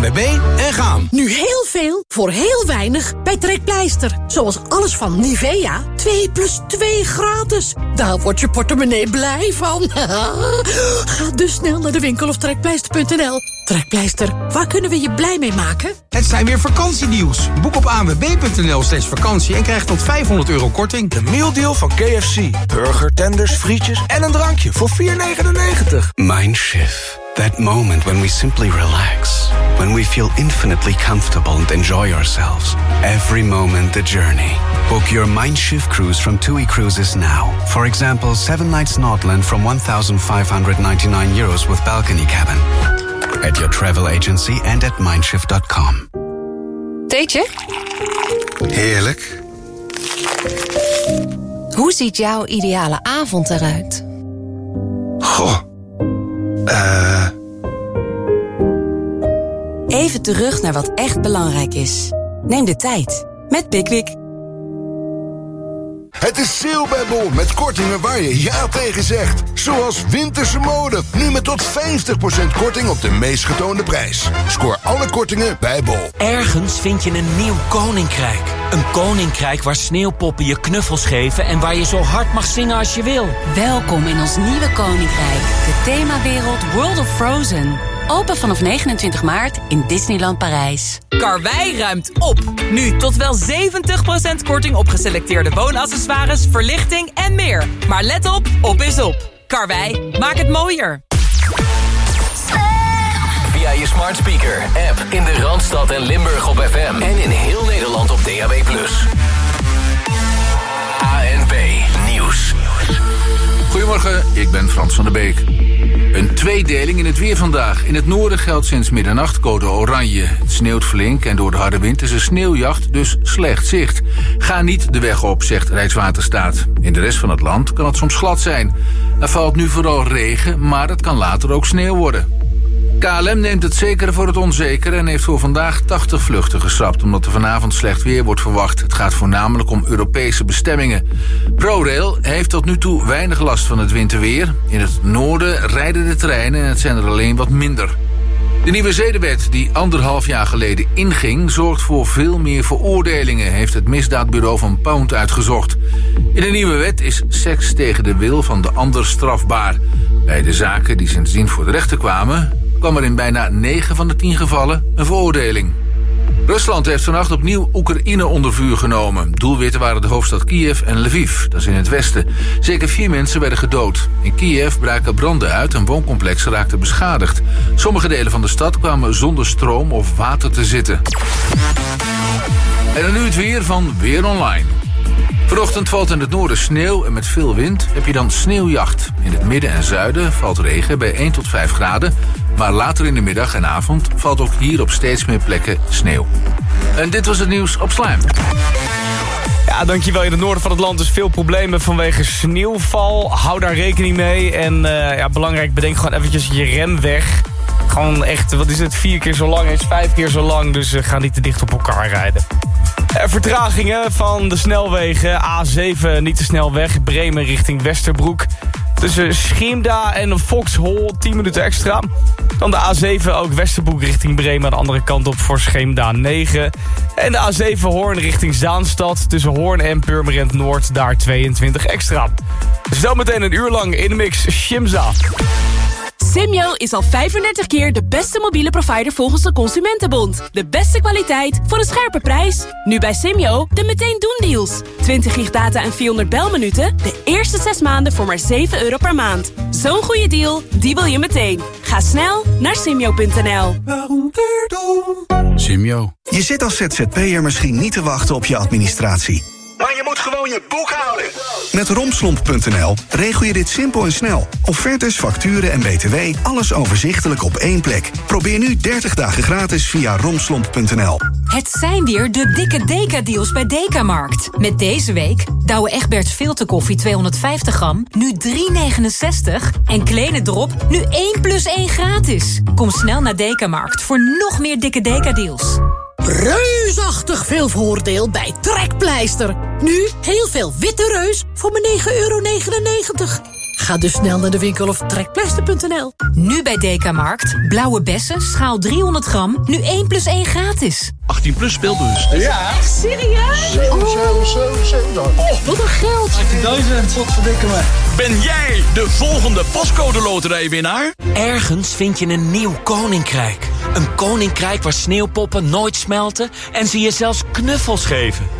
ANWB en gaan. Nu heel veel voor heel weinig bij Trekpleister. Zoals alles van Nivea. 2 plus 2 gratis. Daar wordt je portemonnee blij van. Ga dus snel naar de winkel of trekpleister.nl. Trekpleister, waar kunnen we je blij mee maken? Het zijn weer vakantienieuws. Boek op anwb.nl steeds vakantie en krijg tot 500 euro korting. De mealdeal van KFC. Burger, tenders, frietjes en een drankje voor 4,99. Mindshift. That moment when we simply relax. When we feel infinitely comfortable and enjoy ourselves. Every moment the journey. Book your Mindshift cruise from TUI Cruises now. For example, 7 nights Nordland from 1,599 euros with balcony cabin. At your travel agency and at mindshift.com. Theetje? Heerlijk. Hoe ziet jouw ideale avond eruit? Goh. Eh... Even terug naar wat echt belangrijk is. Neem de tijd met Pickwick. Het is sale bij Bol met kortingen waar je ja tegen zegt. Zoals winterse mode. Nu met tot 50% korting op de meest getoonde prijs. Scoor alle kortingen bij Bol. Ergens vind je een nieuw koninkrijk. Een koninkrijk waar sneeuwpoppen je knuffels geven... en waar je zo hard mag zingen als je wil. Welkom in ons nieuwe koninkrijk. De themawereld World of Frozen. Open vanaf 29 maart in Disneyland Parijs. Karwei ruimt op. Nu tot wel 70% korting op geselecteerde woonaccessoires, verlichting en meer. Maar let op, op is op. Karwei, maak het mooier. Via je smart speaker, app in de Randstad en Limburg op FM. En in heel Nederland op DAB+. Goedemorgen, ik ben Frans van der Beek. Een tweedeling in het weer vandaag. In het noorden geldt sinds middernacht code oranje. Het sneeuwt flink en door de harde wind is er sneeuwjacht, dus slecht zicht. Ga niet de weg op, zegt Rijkswaterstaat. In de rest van het land kan het soms glad zijn. Er valt nu vooral regen, maar het kan later ook sneeuw worden. KLM neemt het zekere voor het onzekere en heeft voor vandaag 80 vluchten geschrapt... omdat er vanavond slecht weer wordt verwacht. Het gaat voornamelijk om Europese bestemmingen. ProRail heeft tot nu toe weinig last van het winterweer. In het noorden rijden de treinen en het zijn er alleen wat minder. De nieuwe zedenwet die anderhalf jaar geleden inging... zorgt voor veel meer veroordelingen... heeft het misdaadbureau van Pound uitgezocht. In de nieuwe wet is seks tegen de wil van de ander strafbaar. Bij de zaken die sindsdien voor de rechter kwamen kwam er in bijna 9 van de 10 gevallen een veroordeling. Rusland heeft vannacht opnieuw Oekraïne onder vuur genomen. Doelwitten waren de hoofdstad Kiev en Lviv, dat is in het westen. Zeker vier mensen werden gedood. In Kiev braken branden uit en wooncomplexen raakten beschadigd. Sommige delen van de stad kwamen zonder stroom of water te zitten. En dan nu het weer van Weer Online. Vanochtend valt in het noorden sneeuw en met veel wind heb je dan sneeuwjacht. In het midden en zuiden valt regen bij 1 tot 5 graden. Maar later in de middag en avond valt ook hier op steeds meer plekken sneeuw. En dit was het nieuws op Slam. Ja, dankjewel. In het noorden van het land is veel problemen vanwege sneeuwval. Hou daar rekening mee. En uh, ja, belangrijk, bedenk gewoon eventjes je remweg. Gewoon echt, wat is het, vier keer zo lang is vijf keer zo lang. Dus uh, ga niet te dicht op elkaar rijden. Uh, vertragingen van de snelwegen. A7 niet te snel weg. Bremen richting Westerbroek. Tussen Schiemda en Foxhol 10 minuten extra. Dan de A7 ook Westerbroek richting Bremen de andere kant op voor Scheemda 9. En de A7 Hoorn richting Zaanstad tussen Hoorn en Purmerend Noord daar 22 extra. Zometeen een uur lang in de mix Shimza. Simyo is al 35 keer de beste mobiele provider volgens de Consumentenbond. De beste kwaliteit voor een scherpe prijs. Nu bij Simyo de meteen doen deals. 20 gig data en 400 belminuten. De eerste 6 maanden voor maar 7 euro per maand. Zo'n goede deal, die wil je meteen. Ga snel naar simyo.nl. Simyo. Je zit als ZZP'er misschien niet te wachten op je administratie. Maar je moet gewoon je boek houden. Met romslomp.nl regel je dit simpel en snel. Offertes, facturen en btw, alles overzichtelijk op één plek. Probeer nu 30 dagen gratis via romslomp.nl. Het zijn weer de dikke Deka-deals bij Dekamarkt. Met deze week Douwe Egberts filterkoffie 250 gram, nu 3,69. En Kleine Drop, nu 1 plus 1 gratis. Kom snel naar Dekamarkt voor nog meer dikke Deka-deals. Reusachtig veel voordeel bij Trekpleister. Nu heel veel witte reus voor maar 9,99 euro. Ga dus snel naar de winkel of trekpleister.nl. Nu bij Dekamarkt. Blauwe bessen, schaal 300 gram. Nu 1 plus 1 gratis. 18 plus speelbus. Ja. Echt serieus? 7, 7, 7, 7. Oh, wat een geld. 18.000. Wat verdikken me. Ben jij de volgende pascode loterijwinnaar? Ergens vind je een nieuw koninkrijk. Een koninkrijk waar sneeuwpoppen nooit smelten en ze je zelfs knuffels geven.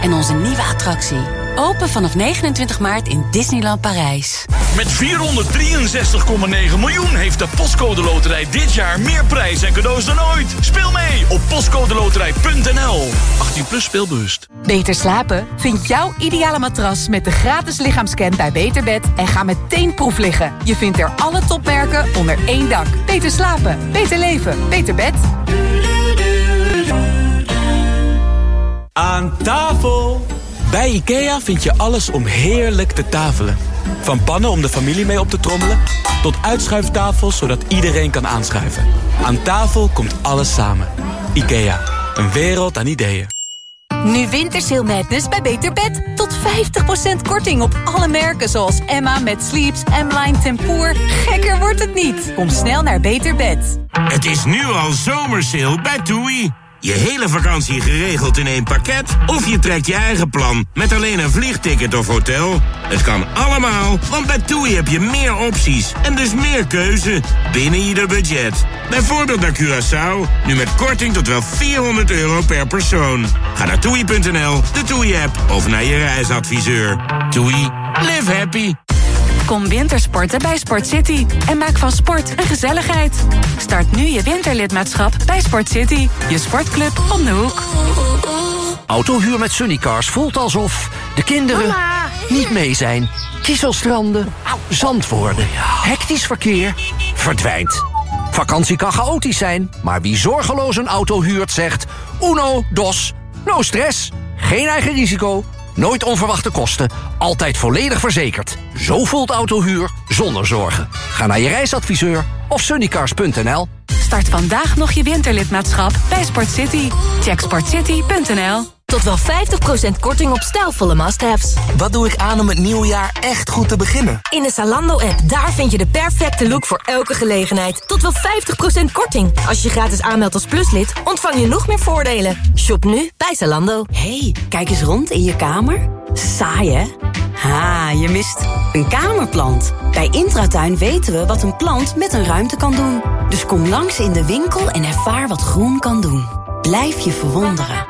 en onze nieuwe attractie. Open vanaf 29 maart in Disneyland Parijs. Met 463,9 miljoen heeft de Postcode Loterij dit jaar meer prijs en cadeaus dan ooit. Speel mee op postcodeloterij.nl. 18 plus speelbewust. Beter slapen? Vind jouw ideale matras met de gratis lichaamscan bij Beterbed en ga meteen proef liggen. Je vindt er alle topmerken onder één dak. Beter slapen, beter leven, beter bed. Aan tafel! Bij IKEA vind je alles om heerlijk te tafelen. Van pannen om de familie mee op te trommelen... tot uitschuiftafels zodat iedereen kan aanschuiven. Aan tafel komt alles samen. IKEA, een wereld aan ideeën. Nu Wintersail Madness bij Beter Bed. Tot 50% korting op alle merken zoals Emma met Sleeps, M-Line Tempoor. Gekker wordt het niet. Kom snel naar Beter Bed. Het is nu al zomersale bij TUI. Je hele vakantie geregeld in één pakket? Of je trekt je eigen plan met alleen een vliegticket of hotel? Het kan allemaal, want bij TUI heb je meer opties en dus meer keuze binnen ieder budget. Bijvoorbeeld naar Curaçao, nu met korting tot wel 400 euro per persoon. Ga naar toei.nl, de TUI-app of naar je reisadviseur. TUI, live happy. Kom wintersporten bij Sport City en maak van sport een gezelligheid. Start nu je winterlidmaatschap bij Sport City, je sportclub om de hoek. Autohuur met Sunnycars voelt alsof de kinderen niet mee zijn. Kieselstranden, zand worden, hectisch verkeer, verdwijnt. Vakantie kan chaotisch zijn, maar wie zorgeloos een auto huurt zegt... uno, dos, no stress, geen eigen risico, nooit onverwachte kosten, altijd volledig verzekerd. Zo voelt autohuur zonder zorgen. Ga naar je reisadviseur of sunnycars.nl. Start vandaag nog je winterlidmaatschap bij Sport City. Check sportcity.nl. Tot wel 50% korting op stijlvolle must-haves. Wat doe ik aan om het nieuwe jaar echt goed te beginnen? In de Zalando-app, daar vind je de perfecte look voor elke gelegenheid. Tot wel 50% korting. Als je gratis aanmeldt als pluslid, ontvang je nog meer voordelen. Shop nu bij Zalando. hey, kijk eens rond in je kamer. Saai, hè? Ha, je mist een kamerplant. Bij Intratuin weten we wat een plant met een ruimte kan doen. Dus kom langs in de winkel en ervaar wat groen kan doen. Blijf je verwonderen.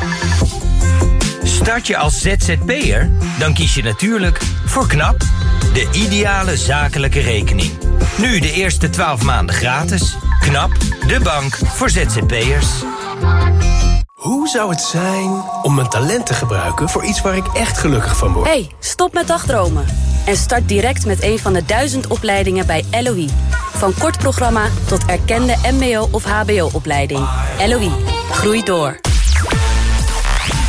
Start je als ZZP'er? Dan kies je natuurlijk voor KNAP, de ideale zakelijke rekening. Nu de eerste 12 maanden gratis. KNAP, de bank voor ZZP'ers. Hoe zou het zijn om mijn talent te gebruiken voor iets waar ik echt gelukkig van word? Hey, stop met dagdromen. En start direct met een van de duizend opleidingen bij LOE. Van kort programma tot erkende mbo- of hbo-opleiding. LOE, groei door.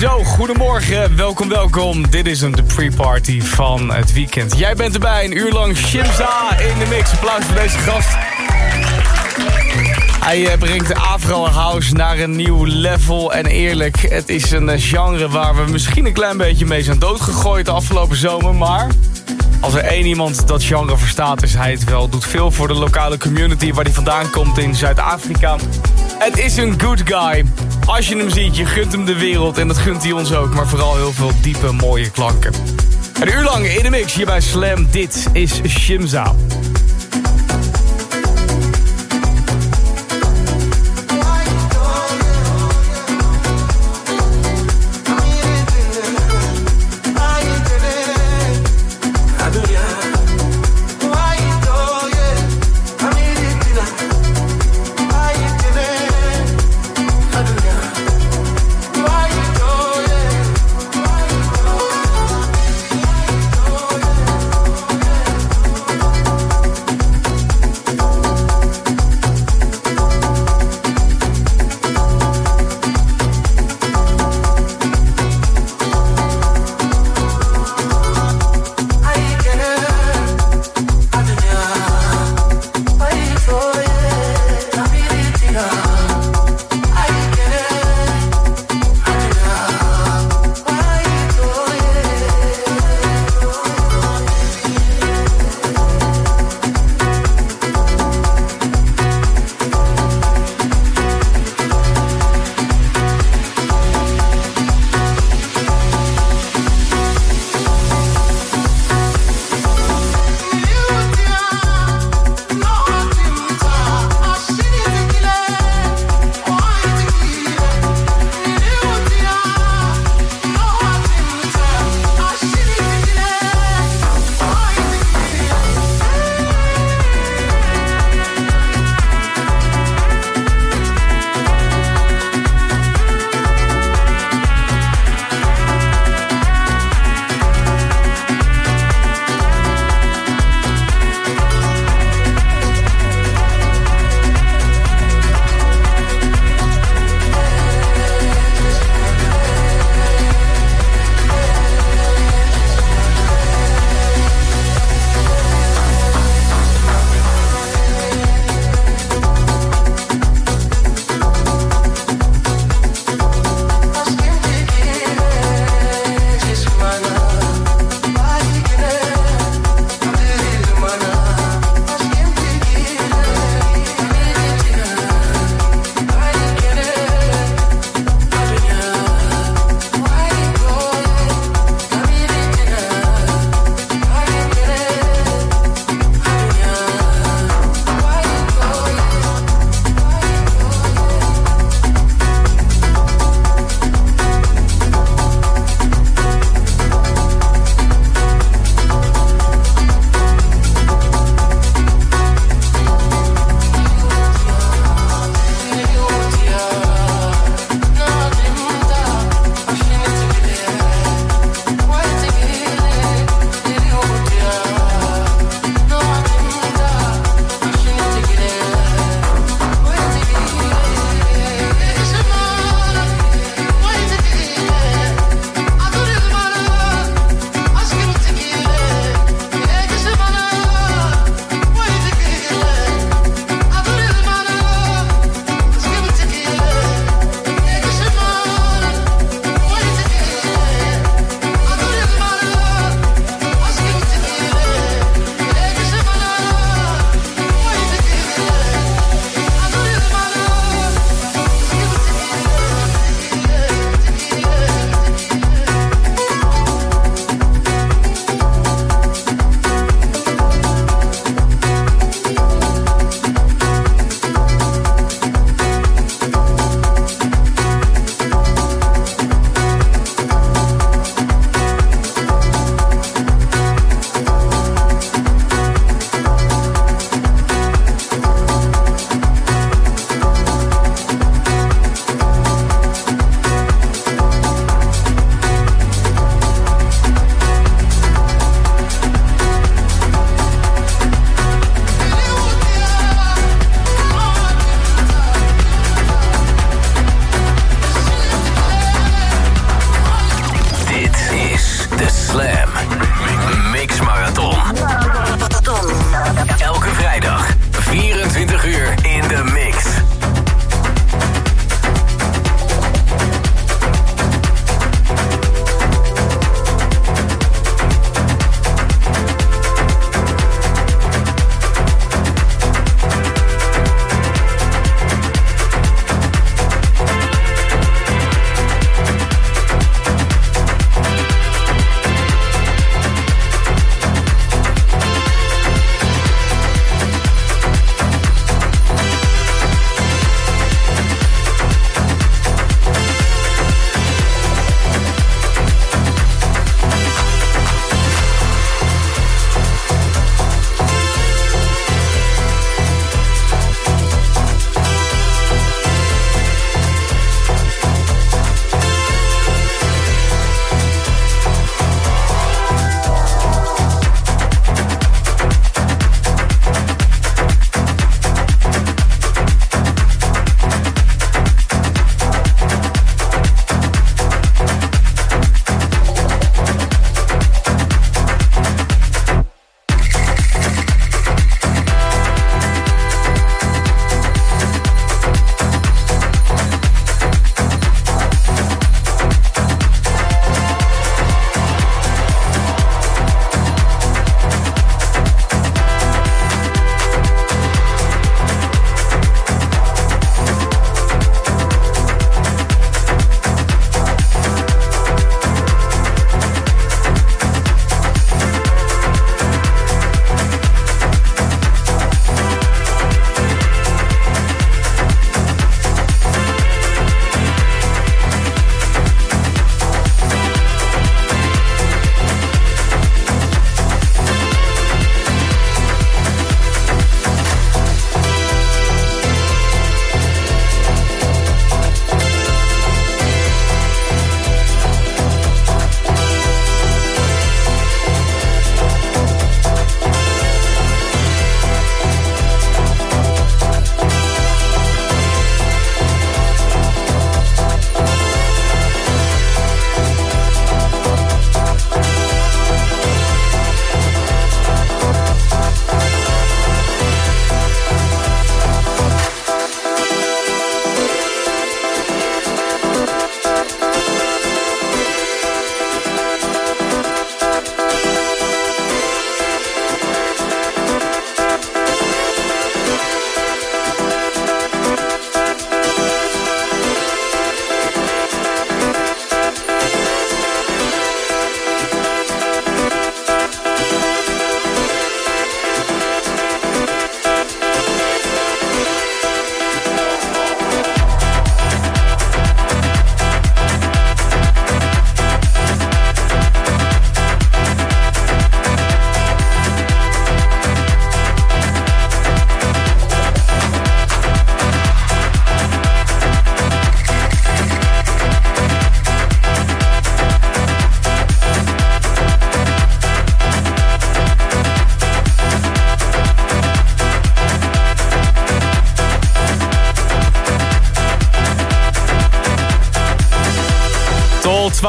Zo, goedemorgen, welkom, welkom. Dit is een de pre-party van het weekend. Jij bent erbij, een uur lang Shimza in de mix. Applaus voor deze gast. Hij eh, brengt Afro House naar een nieuw level. En eerlijk, het is een eh, genre waar we misschien een klein beetje mee zijn doodgegooid de afgelopen zomer. Maar als er één iemand dat genre verstaat, is hij het wel. Doet veel voor de lokale community waar hij vandaan komt in Zuid-Afrika. Het is een good guy. Als je hem ziet, je gunt hem de wereld en dat gunt hij ons ook. Maar vooral heel veel diepe, mooie klanken. Een uur lang in de mix hier bij Slam. Dit is Shimza.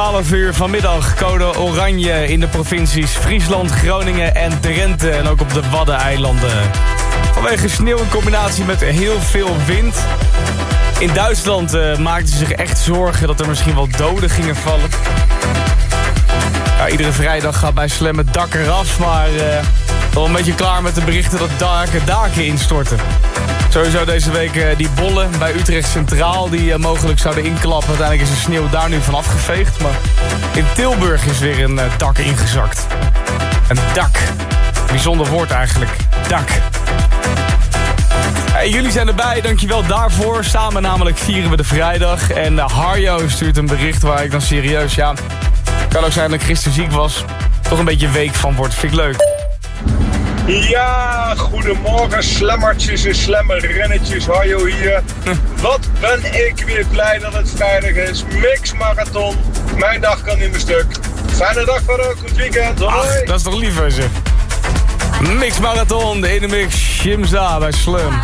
12 uur vanmiddag code oranje in de provincies Friesland, Groningen en Drenthe. En ook op de Waddeneilanden. Vanwege sneeuw in combinatie met heel veel wind. In Duitsland uh, maakten ze zich echt zorgen dat er misschien wel doden gingen vallen. Ja, iedere vrijdag gaat bij Slam het dak eraf, maar uh, wel een beetje klaar met de berichten dat daken, daken instorten. Sowieso deze week uh, die bollen bij Utrecht Centraal die uh, mogelijk zouden inklappen. Uiteindelijk is de sneeuw daar nu van afgeveegd. Maar in Tilburg is weer een dak ingezakt. Een dak. Bijzonder woord eigenlijk. Dak. Hey, jullie zijn erbij, dankjewel daarvoor. Samen namelijk vieren we de vrijdag. En Harjo stuurt een bericht waar ik dan serieus... ja, kan ook zijn dat Christen ziek was. Toch een beetje week van wordt. Vind ik leuk. Ja, goedemorgen slemmertjes en slemmerrennetjes. Hallo hier. Hm. Wat ben ik weer blij dat het vrijdag is. Mix Marathon. Mijn dag kan in mijn stuk. Fijne dag voor verder, goed weekend. Hoi. Dat is toch lief, zeg. Mix Marathon, de ene mix, Jimza bij Slim.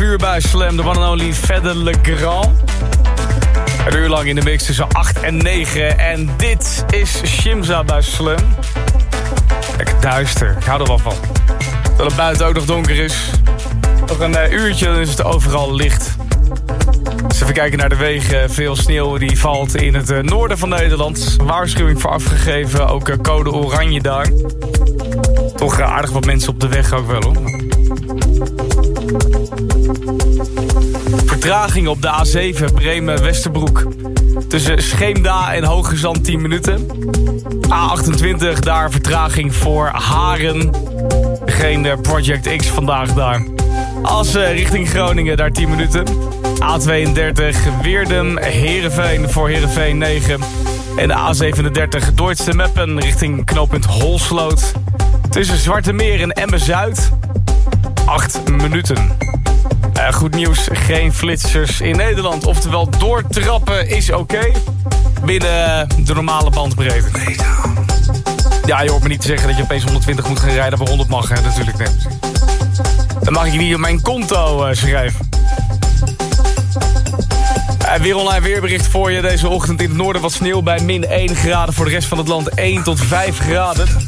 uur bij Slam, de one and only Fedde Le Grand. Een uur lang in de mix tussen 8 en 9. En dit is Shimza bij Slam. Lekker duister, ik hou er wel van. Dat het buiten ook nog donker is. Nog een eh, uurtje, dan is het overal licht. Dus even kijken naar de wegen. Veel sneeuw die valt in het eh, noorden van Nederland. Waarschuwing voor afgegeven, ook eh, code oranje daar. Toch aardig wat mensen op de weg ook wel hoor. Vertraging op de A7 Bremen-Westerbroek. Tussen Scheemda en Hoge Zand 10 minuten. A28 daar vertraging voor Haren. Geen uh, Project X vandaag daar. Als uh, richting Groningen daar 10 minuten. A32 Weerdum Heerenveen voor Heerenveen 9. En de A37 Dordtse Meppen richting knooppunt Holsloot. Tussen Zwarte Meer en Emmen-Zuid. 8 minuten. Uh, goed nieuws, geen flitsers in Nederland. Oftewel, doortrappen is oké. binnen de normale bandbreedte. Ja, je hoort me niet zeggen dat je opeens 120 moet gaan rijden... waar 100 mag, hè, natuurlijk. Nee. Dan mag ik niet op mijn konto uh, schrijven. Uh, weer online weerbericht voor je. Deze ochtend in het noorden wat sneeuw bij min 1 graden. Voor de rest van het land 1 tot 5 graden.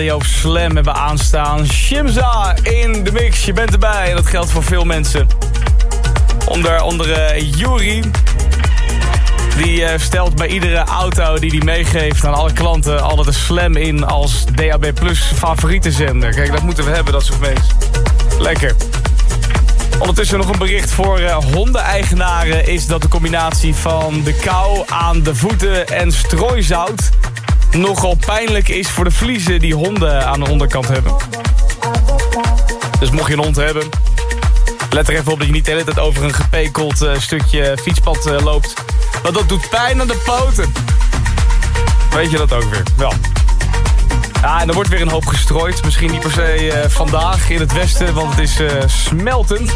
Radio Slam hebben aanstaan. Shimza in de mix, je bent erbij. En dat geldt voor veel mensen. Onder andere Yuri. Die eh, stelt bij iedere auto die hij meegeeft aan alle klanten... altijd een Slam in als DAB Plus favoriete zender. Kijk, dat moeten we hebben, dat soort mensen. Lekker. Ondertussen nog een bericht voor uh, hondeneigenaren... is dat de combinatie van de kou aan de voeten en strooizout... nogal pijnlijk is voor de vliezen die honden aan de onderkant hebben. Dus mocht je een hond hebben... let er even op dat je niet de hele tijd over een gepekeld uh, stukje fietspad uh, loopt. Want dat doet pijn aan de poten. Weet je dat ook weer? Wel. Ja, en er wordt weer een hoop gestrooid. Misschien niet per se uh, vandaag in het westen, want het is smeltend.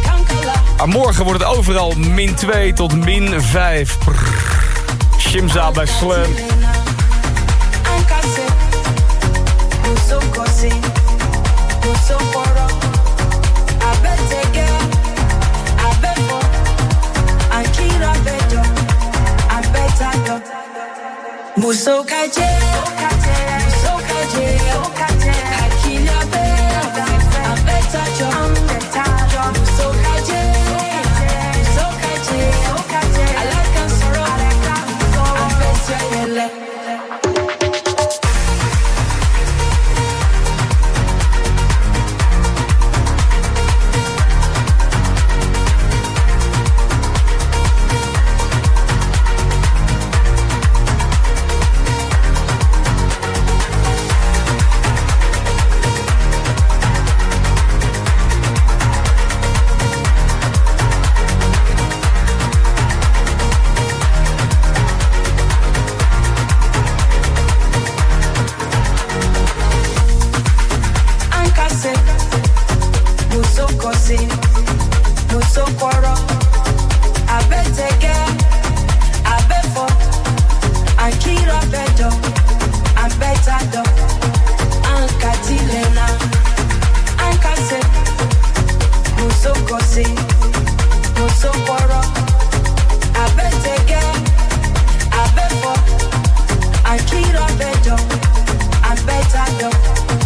Maar morgen wordt het overal min 2 tot min 5. Prrr. Shimza bij Slam. Muso kaje, muso kaje, hakila I better go.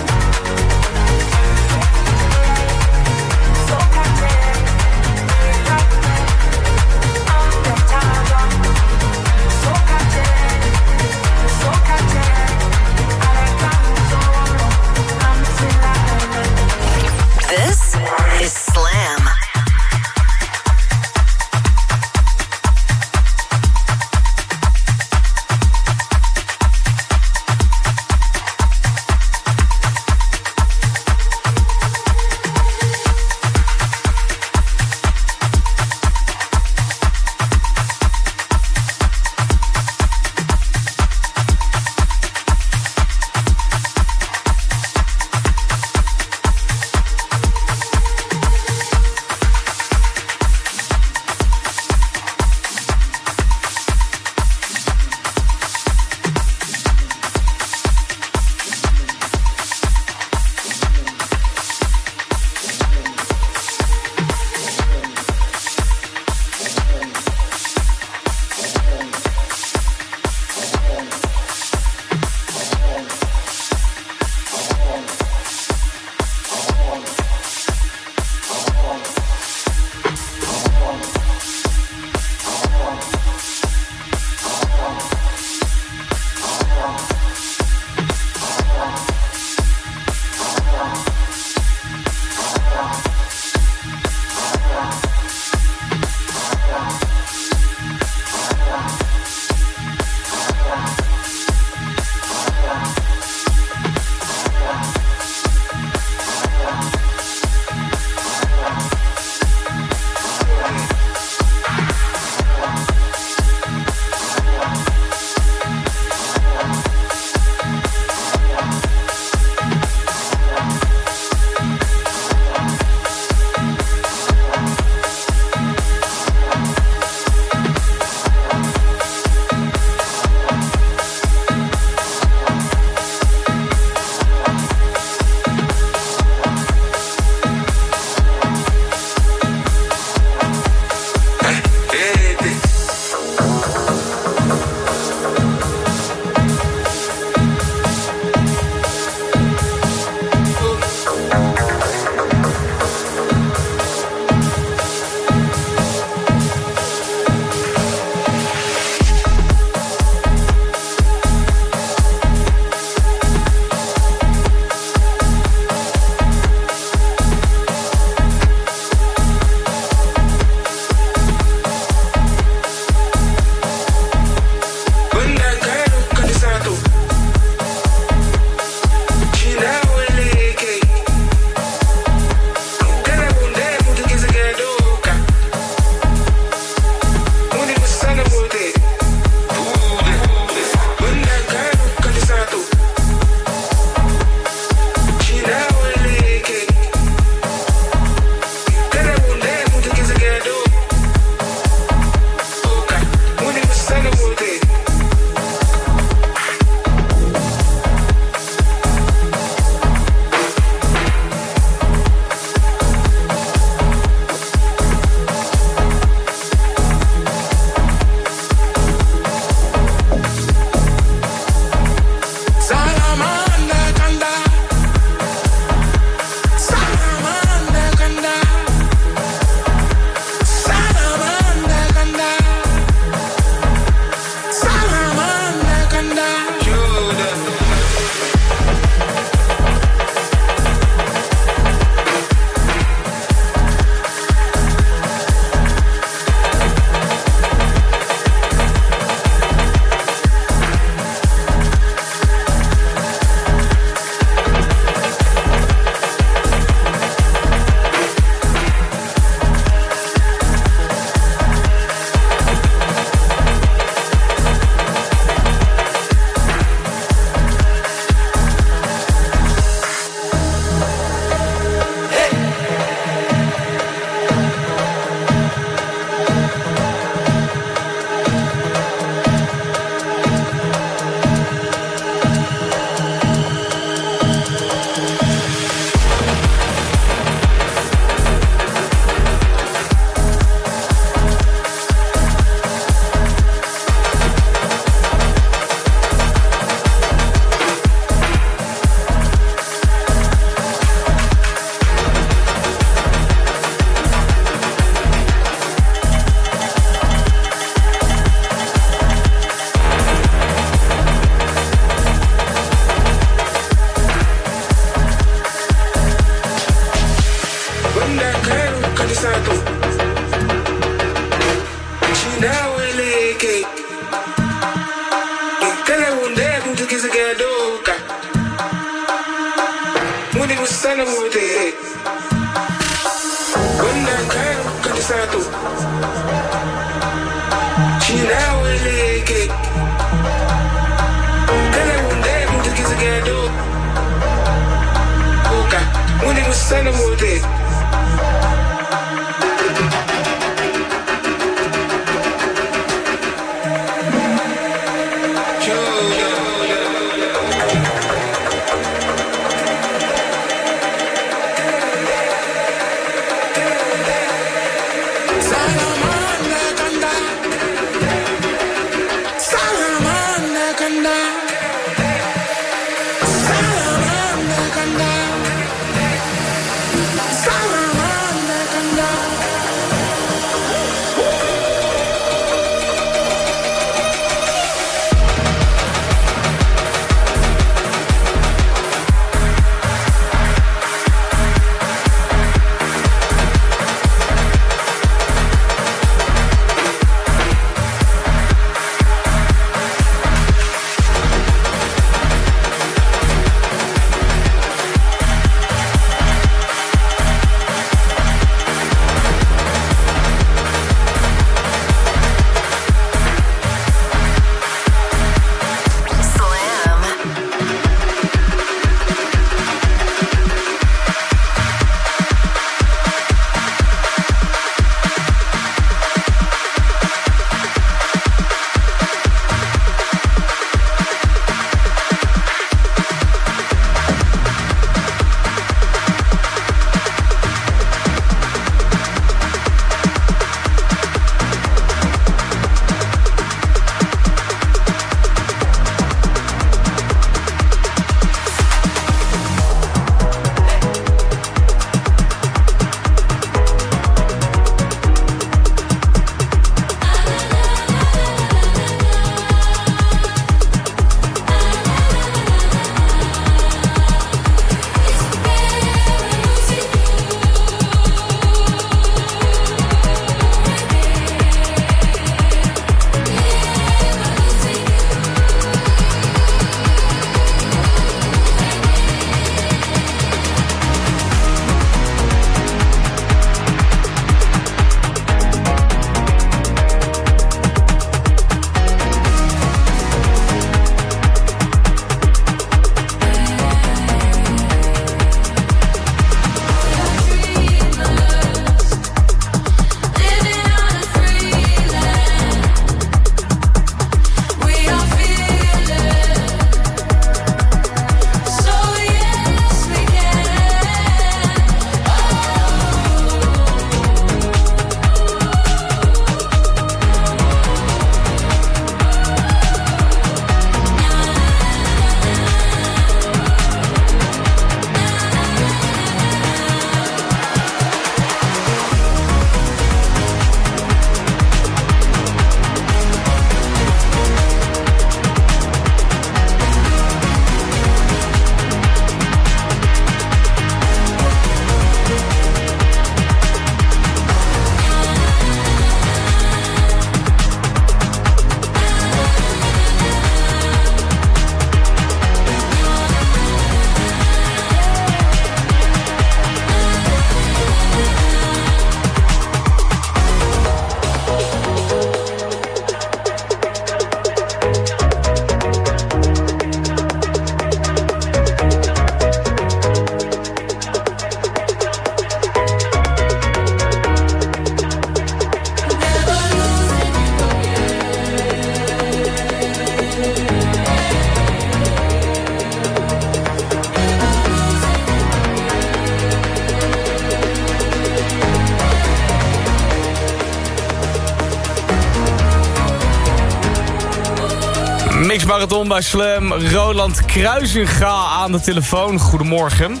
Bij Slam. Roland Kruisinga aan de telefoon. Goedemorgen.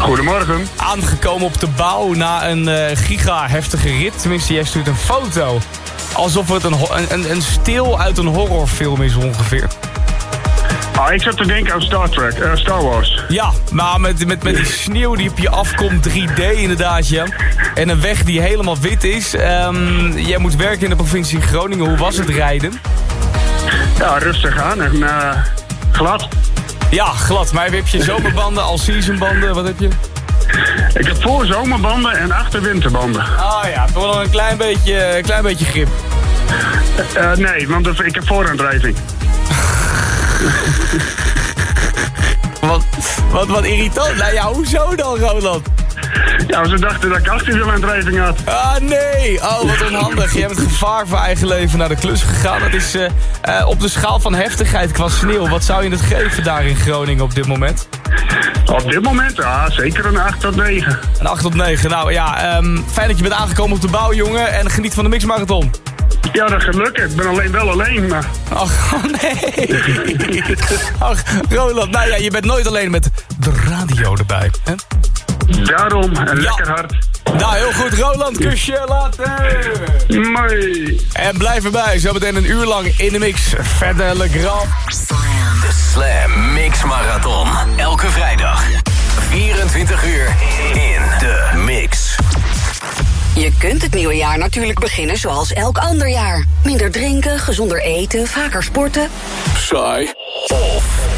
Goedemorgen. Aangekomen op de bouw na een uh, giga-heftige rit. Tenminste, jij stuurt een foto. Alsof het een, een, een stil uit een horrorfilm is ongeveer. Ah, ik zat te denken aan Star Trek, uh, Star Wars. Ja, maar met, met, met die sneeuw die op je afkomt, 3D inderdaad, ja. En een weg die helemaal wit is. Um, jij moet werken in de provincie Groningen. Hoe was het rijden? Ja, rustig aan en uh, glad. Ja, glad. Maar heb je zomerbanden, all-seasonbanden, wat heb je? Ik heb voor zomerbanden en achter winterbanden. Ah ja, toch wel een klein beetje, een klein beetje grip. Eh, nee, want ik heb vooraandrijving. wat, wat, wat irritant. Nou ja, hoezo dan, Roland? Ja, ze dachten dat ik achterwielaandrijving had. Ah, nee. Oh, wat onhandig. Je hebt het gevaar voor eigen leven naar de klus gegaan. Dat is eh, eh, op de schaal van heftigheid qua sneeuw. Wat zou je het geven daar in Groningen op dit moment? Op dit moment? Ja, zeker een 8 tot 9. Een 8 tot 9. Nou ja, ehm, fijn dat je bent aangekomen op de bouw, jongen. En geniet van de mixmarathon. Ja, dat gaat lukken. Ik ben alleen wel alleen, maar... Ach, oh nee. Ach, Roland, nou ja, je bent nooit alleen met de radio erbij. Hè? Daarom, en lekker hard. Nou, heel goed. Roland, kusje later. Mooi. En blijf erbij. Zo meteen een uur lang in de mix. Verder Le Grand. De Slam Mix Marathon. Elke vrijdag. 24 uur in de mix. Je kunt het nieuwe jaar natuurlijk beginnen zoals elk ander jaar. Minder drinken, gezonder eten, vaker sporten. Saai. Of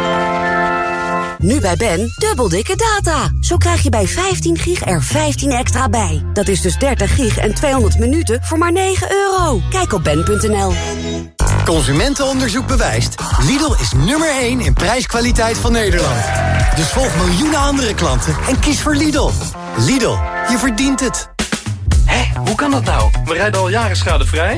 Nu bij Ben, dubbel dikke data. Zo krijg je bij 15 gig er 15 extra bij. Dat is dus 30 gig en 200 minuten voor maar 9 euro. Kijk op ben.nl. Consumentenonderzoek bewijst. Lidl is nummer 1 in prijskwaliteit van Nederland. Dus volg miljoenen andere klanten en kies voor Lidl. Lidl, je verdient het. Hé, hoe kan dat nou? We rijden al jaren schadevrij,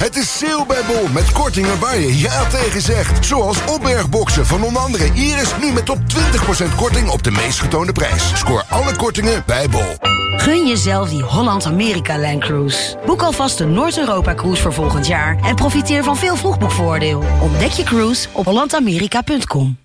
Het is sale bij Bol met kortingen waar je ja tegen zegt. Zoals opbergboxen van onder andere Iris nu met tot 20% korting op de meest getoonde prijs. Scoor alle kortingen bij Bol. Gun jezelf die Holland-Amerika-Line Cruise. Boek alvast de Noord-Europa-cruise voor volgend jaar... en profiteer van veel vroegboekvoordeel. Ontdek je cruise op hollandamerika.com.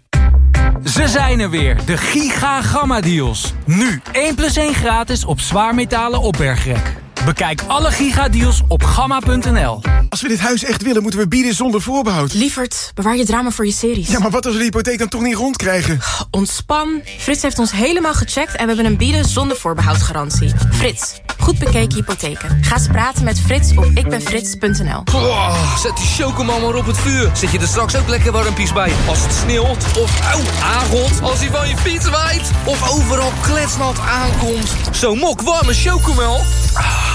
Ze zijn er weer, de Giga Gamma Deals. Nu 1 plus 1 gratis op zwaarmetalen opbergrek. Bekijk alle gigadeals op gamma.nl. Als we dit huis echt willen, moeten we bieden zonder voorbehoud. Lievert, bewaar je drama voor je series. Ja, maar wat als we de hypotheek dan toch niet rondkrijgen? Ontspan. Frits heeft ons helemaal gecheckt en we hebben een bieden zonder voorbehoudgarantie. Frits, goed bekeken hypotheken. Ga eens praten met Frits op ikbenfrits.nl. Oh, zet die chocomel maar op het vuur. Zet je er straks ook lekker warmpies bij. Als het sneeuwt of auw, aangot. Als hij van je fiets waait. Of overal kletsnat aankomt. Zo'n mok warme chocomel. Ah,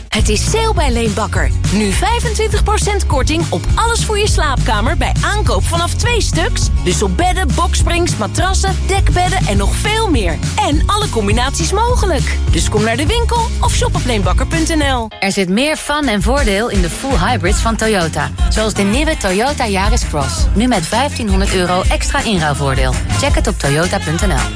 Het is sale bij Leenbakker. Nu 25% korting op alles voor je slaapkamer bij aankoop vanaf twee stuks. Dus op bedden, boksprings, matrassen, dekbedden en nog veel meer. En alle combinaties mogelijk. Dus kom naar de winkel of shop op leenbakker.nl. Er zit meer fun en voordeel in de full hybrids van Toyota. Zoals de nieuwe Toyota Yaris Cross. Nu met 1500 euro extra inruilvoordeel. Check het op toyota.nl.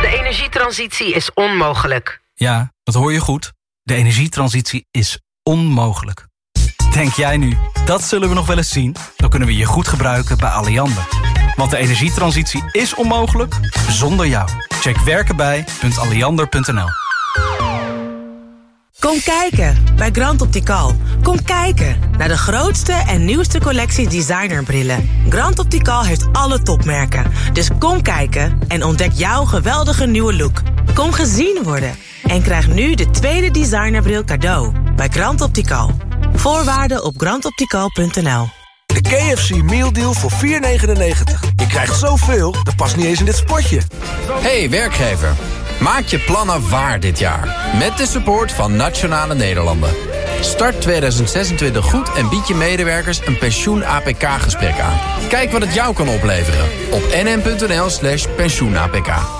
De energietransitie is onmogelijk. Ja, dat hoor je goed. De energietransitie is onmogelijk. Denk jij nu, dat zullen we nog wel eens zien? Dan kunnen we je goed gebruiken bij Alliander. Want de energietransitie is onmogelijk zonder jou. Check werkenbij.alliander.nl Kom kijken bij Grand Optical. Kom kijken naar de grootste en nieuwste collectie designerbrillen. Grand Optical heeft alle topmerken. Dus kom kijken en ontdek jouw geweldige nieuwe look. Kom gezien worden en krijg nu de tweede designerbril cadeau bij Grand Optical. Voorwaarden op grandoptical.nl De KFC Meal Deal voor 4,99. Je krijgt zoveel, dat past niet eens in dit spotje. Hey werkgever, maak je plannen waar dit jaar. Met de support van Nationale Nederlanden. Start 2026 goed en bied je medewerkers een pensioen-APK-gesprek aan. Kijk wat het jou kan opleveren op nm.nl slash pensioen-APK.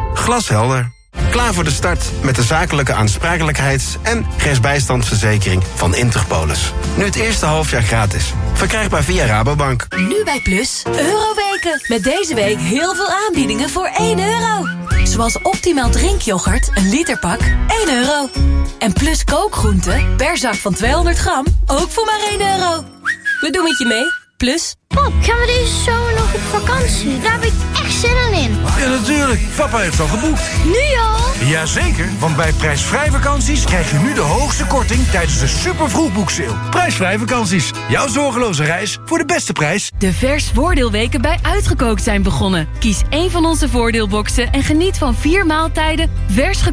Glashelder. Klaar voor de start met de zakelijke aansprakelijkheids- en rechtsbijstandsverzekering van Interpolis. Nu het eerste halfjaar gratis. Verkrijgbaar via Rabobank. Nu bij Plus, Euroweken. Met deze week heel veel aanbiedingen voor 1 euro. Zoals optimaal drinkyoghurt, een literpak, 1 euro. En Plus kookgroenten, per zak van 200 gram, ook voor maar 1 euro. We doen het je mee, Plus. Pop, gaan we deze zomer nog op vakantie? Daar heb ik echt zin in. Ja, natuurlijk. Papa heeft al geboekt. Nu al? Jazeker, want bij prijsvrij vakanties krijg je nu de hoogste korting tijdens de super vroegboekseil. Prijsvrij vakanties. Jouw zorgeloze reis voor de beste prijs. De vers voordeelweken bij Uitgekookt zijn begonnen. Kies één van onze voordeelboxen en geniet van vier maaltijden, vers